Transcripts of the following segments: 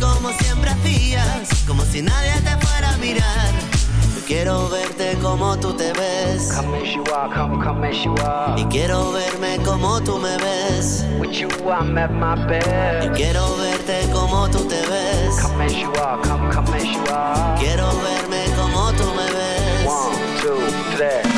Como siempre hacías, como si nadie te fuera a mirar. quiero verte como tú te ves. Come as you are, come, come as you are. Y quiero verme como tú me ves. With you, I'm at my Y best. quiero verte como tú te ves. Come as you are, come, come as you are. Quiero verme como tú me ves. One, two, three.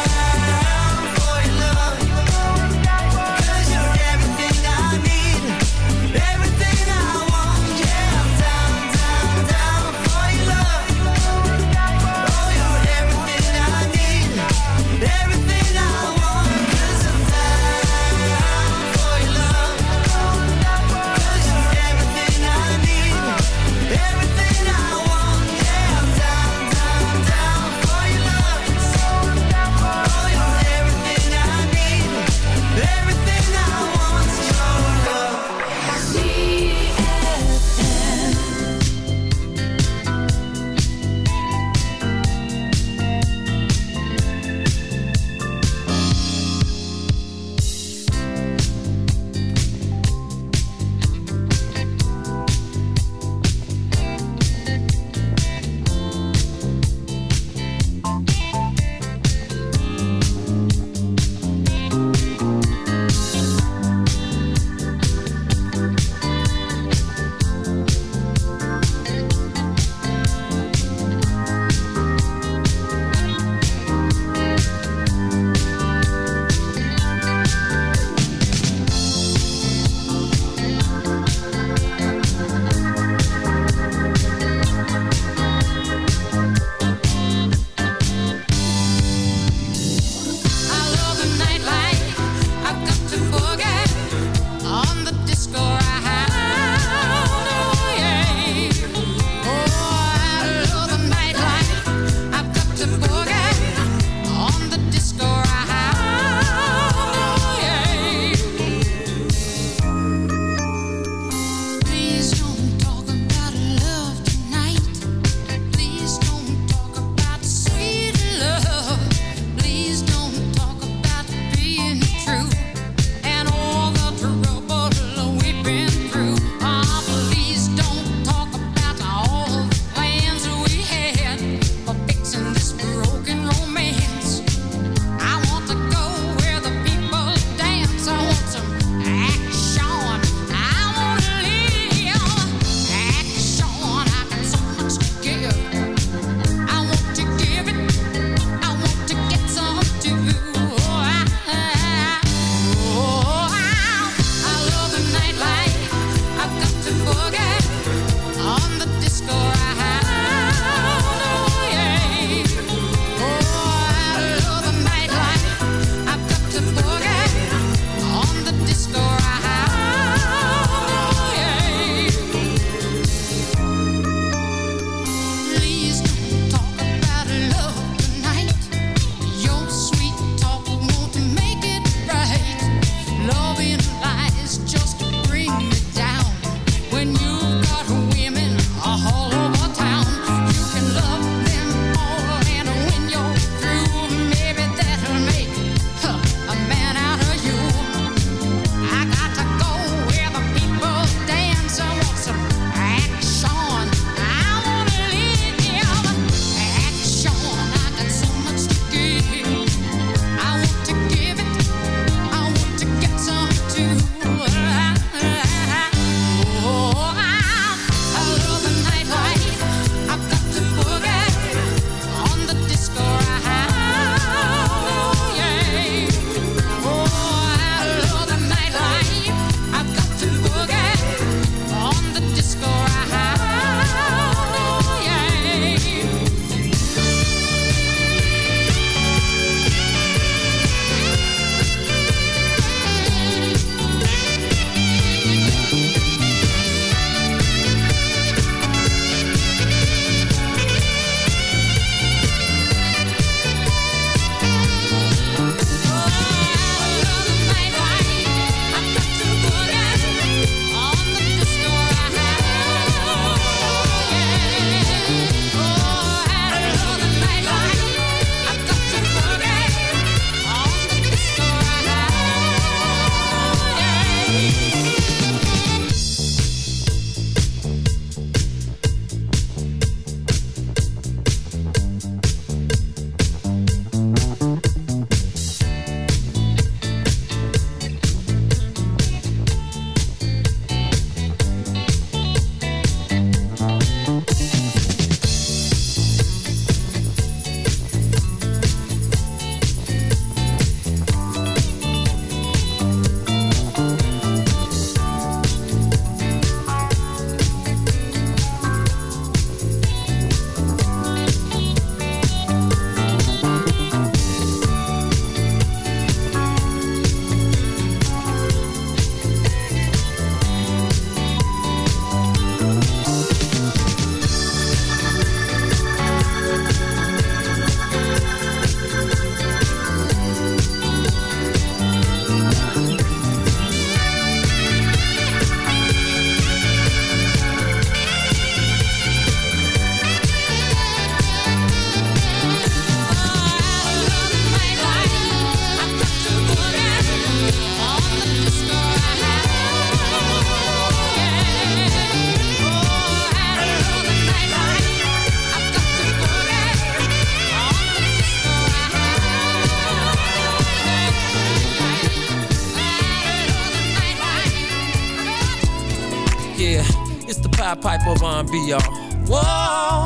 Piper R&B, y'all. Whoa,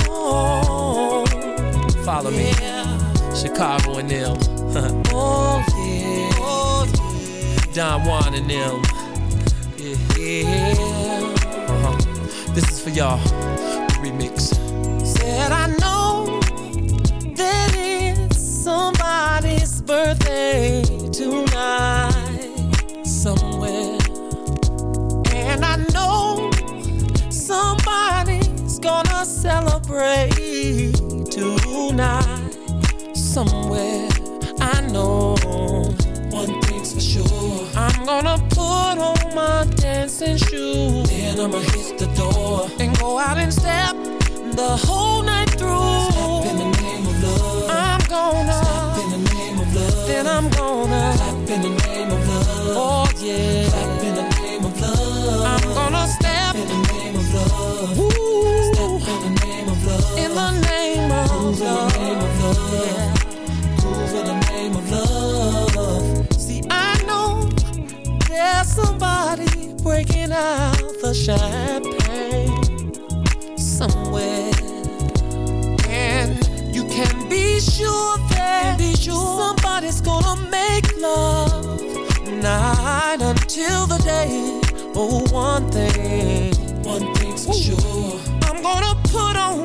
follow me. Chicago and them. oh yeah. Oh, yeah. Don Juan and them. Yeah. Uh-huh. This is for y'all. Remix. Celebrate tonight somewhere. I know one thing's for sure. I'm gonna put on my dancing shoes. Then I'ma hit the door and go out and step the whole night through. Step in the name of love. I'm gonna step in the name of love. Then I'm gonna clap in the name of love. Oh yeah, clap the name of love. In the name of love. Yeah. The name of love. See, I know there's somebody breaking out the champagne somewhere. And you can be sure that be sure somebody's gonna make love night until the day. Oh, one thing, one thing's for sure. I'm gonna put on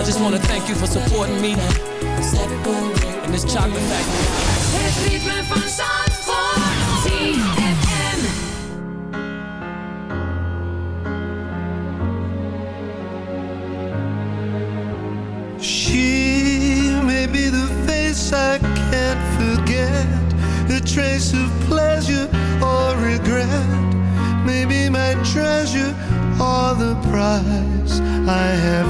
I just wanna thank you for supporting me in this chocolate factory. She may be the face I can't forget, the trace of pleasure or regret, maybe my treasure or the prize I have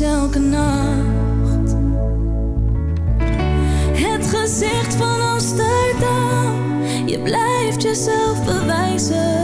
elke nacht. Het gezicht van Amsterdam, je blijft jezelf bewijzen.